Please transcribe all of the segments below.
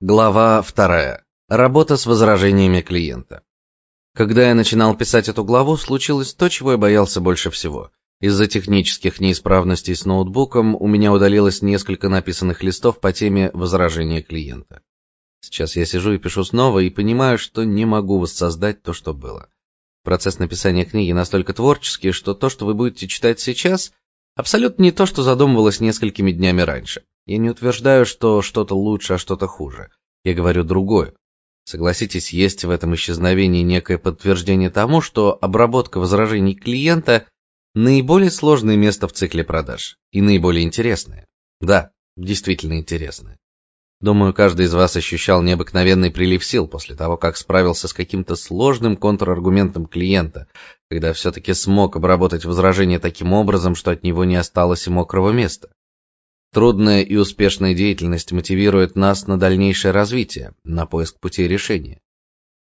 Глава вторая. Работа с возражениями клиента. Когда я начинал писать эту главу, случилось то, чего я боялся больше всего. Из-за технических неисправностей с ноутбуком у меня удалилось несколько написанных листов по теме возражения клиента. Сейчас я сижу и пишу снова и понимаю, что не могу воссоздать то, что было. Процесс написания книги настолько творческий, что то, что вы будете читать сейчас, абсолютно не то, что задумывалось несколькими днями раньше. Я не утверждаю, что что-то лучше, а что-то хуже. Я говорю другое. Согласитесь, есть в этом исчезновении некое подтверждение тому, что обработка возражений клиента наиболее сложное место в цикле продаж и наиболее интересное. Да, действительно интересное. Думаю, каждый из вас ощущал необыкновенный прилив сил после того, как справился с каким-то сложным контраргументом клиента, когда все таки смог обработать возражение таким образом, что от него не осталось и мокрого места. Трудная и успешная деятельность мотивирует нас на дальнейшее развитие, на поиск путей решения.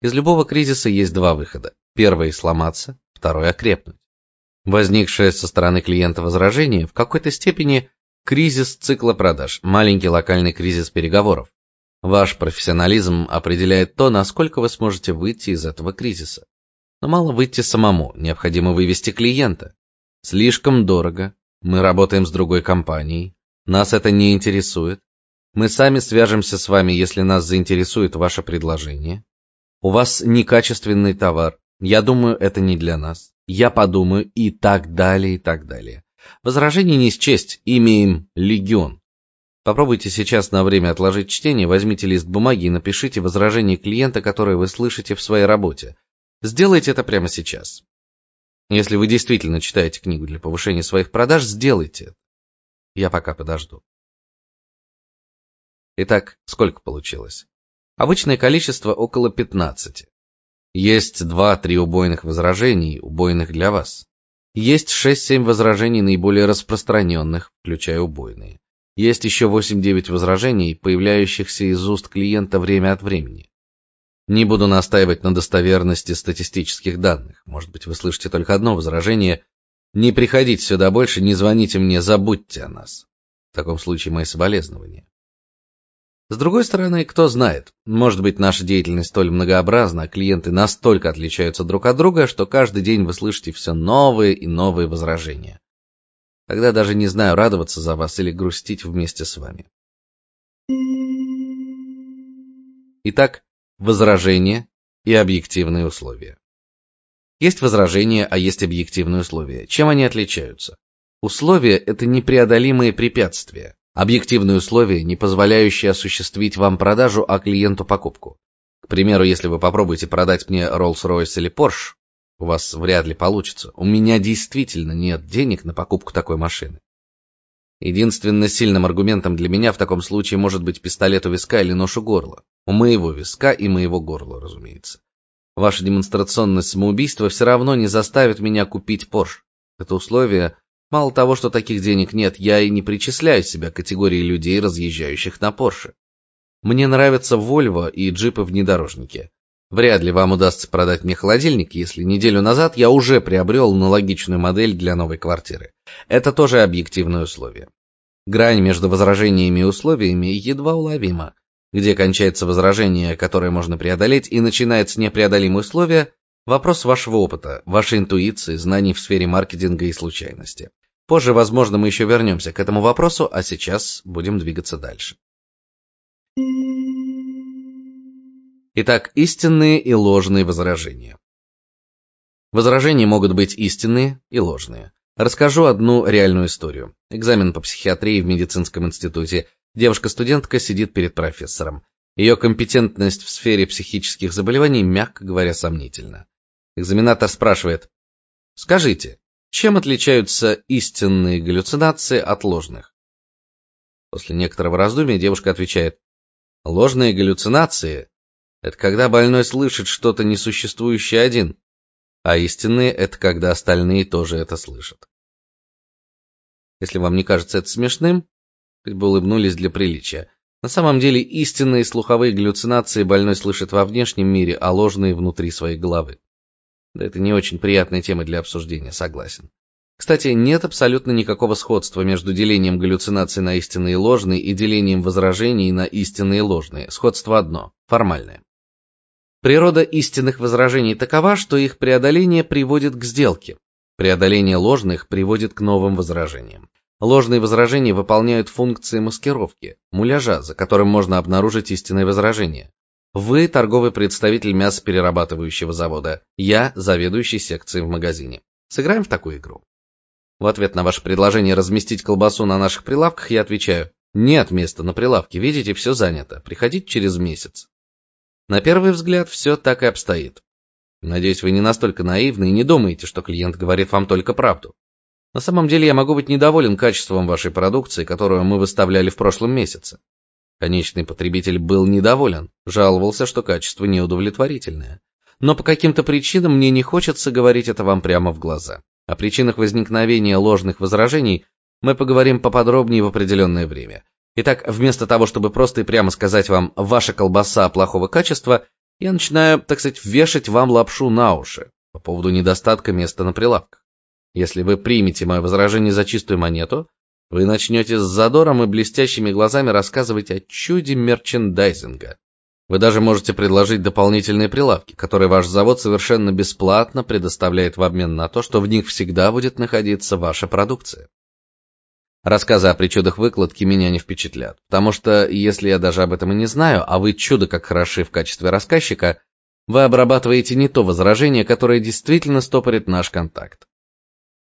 Из любого кризиса есть два выхода: первый сломаться, второй окрепнуть. Возникшее со стороны клиента возражение в какой-то степени Кризис цикла продаж, маленький локальный кризис переговоров. Ваш профессионализм определяет то, насколько вы сможете выйти из этого кризиса. Но мало выйти самому, необходимо вывести клиента. Слишком дорого. Мы работаем с другой компанией. Нас это не интересует. Мы сами свяжемся с вами, если нас заинтересует ваше предложение. У вас некачественный товар. Я думаю, это не для нас. Я подумаю и так далее, и так далее. Возражений не счесть, имеем легион. Попробуйте сейчас на время отложить чтение, возьмите лист бумаги и напишите возражение клиента, которое вы слышите в своей работе. Сделайте это прямо сейчас. Если вы действительно читаете книгу для повышения своих продаж, сделайте это. Я пока подожду. Итак, сколько получилось? Обычное количество около 15. Есть 2-3 убойных возражений, убойных для вас. Есть 6-7 возражений наиболее распространенных, включая убойные. Есть еще 8-9 возражений, появляющихся из уст клиента время от времени. Не буду настаивать на достоверности статистических данных. Может быть, вы слышите только одно возражение: не приходите сюда больше, не звоните мне, забудьте о нас. В таком случае мои соболезнования. С другой стороны, кто знает, может быть, наша деятельность столь многообразна, а клиенты настолько отличаются друг от друга, что каждый день вы слышите все новые и новые возражения. Тогда даже не знаю, радоваться за вас или грустить вместе с вами. Итак, возражения и объективные условия. Есть возражения, а есть объективные условия. Чем они отличаются? Условия это непреодолимые препятствия. Объективные условия, не позволяющие осуществить вам продажу, а клиенту покупку. К примеру, если вы попробуете продать мне Rolls-Royce или Porsche, у вас вряд ли получится. У меня действительно нет денег на покупку такой машины. Единственно сильным аргументом для меня в таком случае может быть пистолет у виска или нож у горла. У моего виска и моего горла, разумеется. Ваше демонстрационное самоубийство все равно не заставит меня купить Porsche. Это условие Мало того, что таких денег нет, я и не причисляю себя к категории людей, разъезжающих на Porsche. Мне нравятся Volvo и джипы-внедорожники. Вряд ли вам удастся продать мне холодильник, если неделю назад я уже приобрел аналогичную модель для новой квартиры. Это тоже объективное условие. Грань между возражениями и условиями едва уловима. Где кончается возражение, которое можно преодолеть, и начинается непреодолимое условие, вопрос вашего опыта, вашей интуиции, знаний в сфере маркетинга и случайности. Позже, возможно, мы еще вернемся к этому вопросу, а сейчас будем двигаться дальше. Итак, истинные и ложные возражения. Возражения могут быть истинные и ложные. Расскажу одну реальную историю. Экзамен по психиатрии в медицинском институте. Девушка-студентка сидит перед профессором. Ее компетентность в сфере психических заболеваний, мягко говоря, сомнительна. Экзаменатор спрашивает: "Скажите, чем отличаются истинные галлюцинации от ложных? После некоторого раздумья девушка отвечает: ложные галлюцинации это когда больной слышит что-то несуществующее один, а истинные это когда остальные тоже это слышат. Если вам не кажется это смешным, хоть бы улыбнулись для приличия. На самом деле истинные слуховые галлюцинации больной слышит во внешнем мире, а ложные внутри своей головы. Да это не очень приятная тема для обсуждения, согласен. Кстати, нет абсолютно никакого сходства между делением галлюцинаций на истинные и ложные и делением возражений на истинные и ложные. Сходство одно формальное. Природа истинных возражений такова, что их преодоление приводит к сделке. Преодоление ложных приводит к новым возражениям. Ложные возражения выполняют функции маскировки, муляжа, за которым можно обнаружить истинное возражение. Вы торговый представитель мясоперерабатывающего завода, я заведующий секцией в магазине. Сыграем в такую игру. В ответ на ваше предложение разместить колбасу на наших прилавках я отвечаю: "Нет места на прилавке, видите, все занято. Приходите через месяц". На первый взгляд все так и обстоит. Надеюсь, вы не настолько наивны и не думаете, что клиент говорит вам только правду. На самом деле я могу быть недоволен качеством вашей продукции, которую мы выставляли в прошлом месяце. Конечный потребитель был недоволен, жаловался, что качество неудовлетворительное. Но по каким-то причинам мне не хочется говорить это вам прямо в глаза. О причинах возникновения ложных возражений мы поговорим поподробнее в определенное время. Итак, вместо того, чтобы просто и прямо сказать вам «ваша колбаса плохого качества», я начинаю, так сказать, вешать вам лапшу на уши по поводу недостатка места на прилавках. Если вы примете мое возражение за чистую монету, вы начнете с задором и блестящими глазами рассказывать о чуде мерчендайзинга. Вы даже можете предложить дополнительные прилавки, которые ваш завод совершенно бесплатно предоставляет в обмен на то, что в них всегда будет находиться ваша продукция. Рассказы о причудах выкладки меня не впечатлят, потому что если я даже об этом и не знаю, а вы чудо как хороши в качестве рассказчика, вы обрабатываете не то возражение, которое действительно стопорит наш контакт.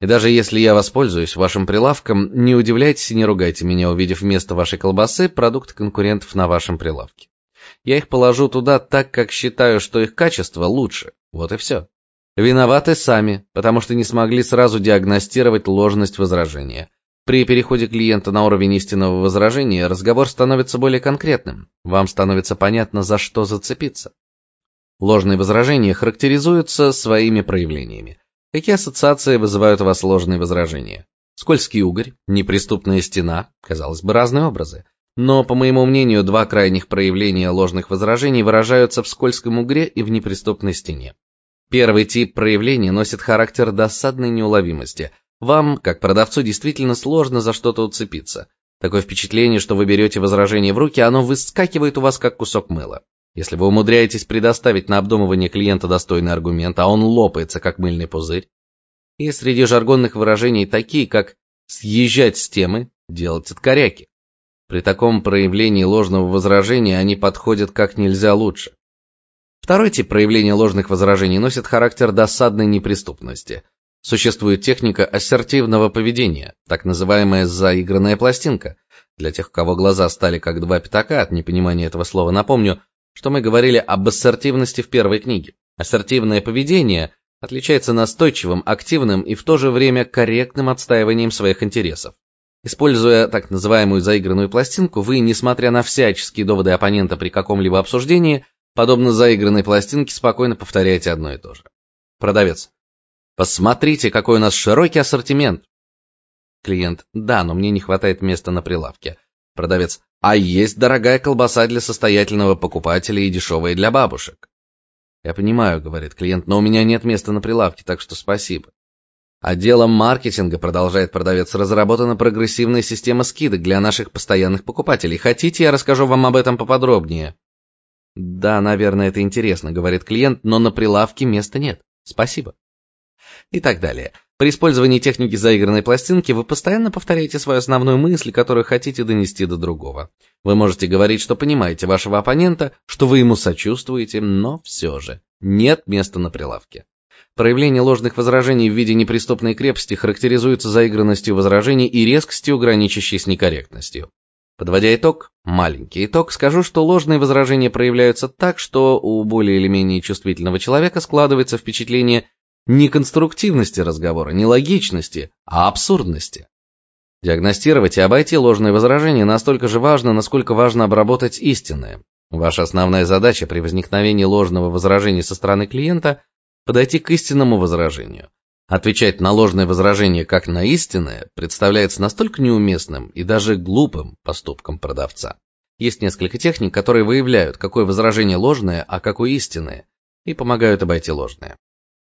И даже если я воспользуюсь вашим прилавком, не удивляйтесь и не ругайте меня, увидев вместо вашей колбасы продукт конкурентов на вашем прилавке. Я их положу туда так, как считаю, что их качество лучше. Вот и все. Виноваты сами, потому что не смогли сразу диагностировать ложность возражения. При переходе клиента на уровень истинного возражения разговор становится более конкретным. Вам становится понятно, за что зацепиться. Ложные возражения характеризуются своими проявлениями. Какие ассоциации вызывают у вас ложные возражения? Скользкий угорь, неприступная стена, казалось бы, разные образы. Но, по моему мнению, два крайних проявления ложных возражений выражаются в скользком угре и в неприступной стене. Первый тип проявления носит характер досадной неуловимости. Вам, как продавцу, действительно сложно за что-то уцепиться. Такое впечатление, что вы берете возражение в руки, оно выскакивает у вас как кусок мыла. Если вы умудряетесь предоставить на обдумывание клиента достойный аргумент, а он лопается как мыльный пузырь, и среди жаргонных выражений такие, как съезжать с темы, делать от коряки. При таком проявлении ложного возражения они подходят как нельзя лучше. Второй тип проявления ложных возражений носит характер досадной неприступности. Существует техника ассертивного поведения, так называемая заигранная пластинка. Для тех, у кого глаза стали как два пятака от непонимания этого слова, напомню, что мы говорили об ассертивности в первой книге. Ассертивное поведение отличается настойчивым, активным и в то же время корректным отстаиванием своих интересов. Используя так называемую заигранную пластинку, вы, несмотря на всяческие доводы оппонента при каком-либо обсуждении, подобно заигранной пластинке, спокойно повторяете одно и то же. Продавец. Посмотрите, какой у нас широкий ассортимент. Клиент. Да, но мне не хватает места на прилавке. Продавец. А есть дорогая колбаса для состоятельного покупателя и дешевая для бабушек. Я понимаю, говорит клиент, но у меня нет места на прилавке, так что спасибо. Отделом маркетинга, продолжает продавец, разработана прогрессивная система скидок для наших постоянных покупателей. Хотите, я расскажу вам об этом поподробнее? Да, наверное, это интересно, говорит клиент, но на прилавке места нет. Спасибо. И так далее. При использовании техники заигранной пластинки вы постоянно повторяете свою основную мысль, которую хотите донести до другого. Вы можете говорить, что понимаете вашего оппонента, что вы ему сочувствуете, но все же нет места на прилавке. Проявление ложных возражений в виде неприступной крепости характеризуется заигранностью возражений и резкостью, граничащей с некорректностью. Подводя итог, маленький итог, скажу, что ложные возражения проявляются так, что у более или менее чувствительного человека складывается впечатление не конструктивности разговора, не логичности, а абсурдности. Диагностировать и обойти ложные возражения настолько же важно, насколько важно обработать истинное. Ваша основная задача при возникновении ложного возражения со стороны клиента подойти к истинному возражению. Отвечать на ложное возражение как на истинное представляется настолько неуместным и даже глупым поступком продавца. Есть несколько техник, которые выявляют, какое возражение ложное, а какое истинное, и помогают обойти ложное.